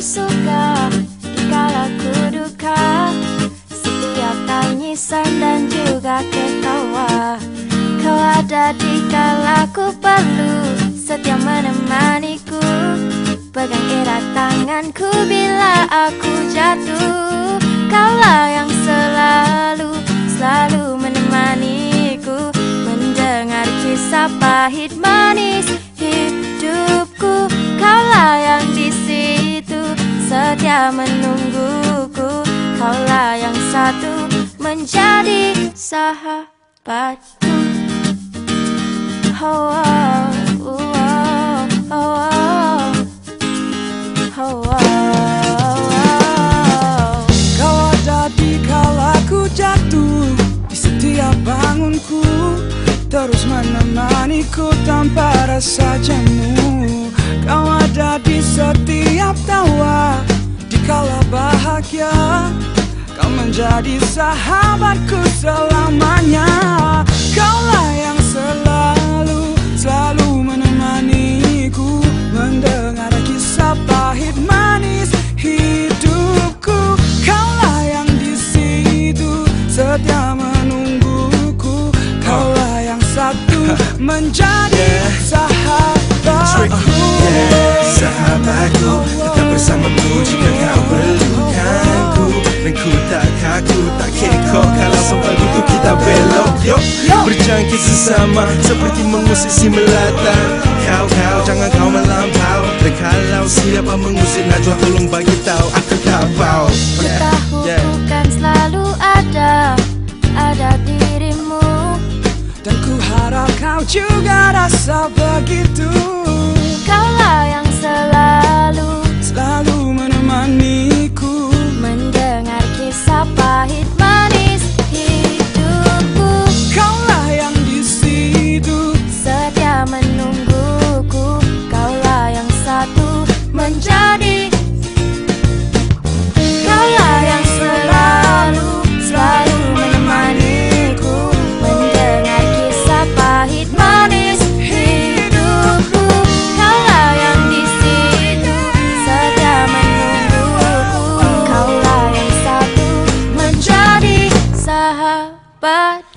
suka Dikala ku duka. Setiap tangisan dan juga ketawa. Kau ada di kala ku perlu Setia menemaniku. Pegang erat tanganku bila aku jatuh. Kaulah yang selalu, selalu menemaniku. Mendengar kisah pahit manis menungguku Kaulah yang satu menjadi sahabatku. Oh, oh, oh, oh, oh, Kau ada di kala ku jatuh Di setiap bangunku. Terus menemaniku tanpa rasa jemu Kau ada di setiap menjadi sahabatku selamanya. Kaulah yang selalu, selalu menemaniku Mendengar kisah pahit manis hidupku. Kaulah yang di situ setia menungguku. Kaulah yang satu menjadi sahabatku. Sahabatku Tetap bersamaku jika Yuk berjangkit sesama Seperti mengusik si melata. Kau kau jangan kau melampau. Dan kalau siapa mengusik Najwa tolong bagi tahu Aku tak bau Ku tahu bukan selalu ada Ada dirimu. Dan ku harap kau juga rasa begitu But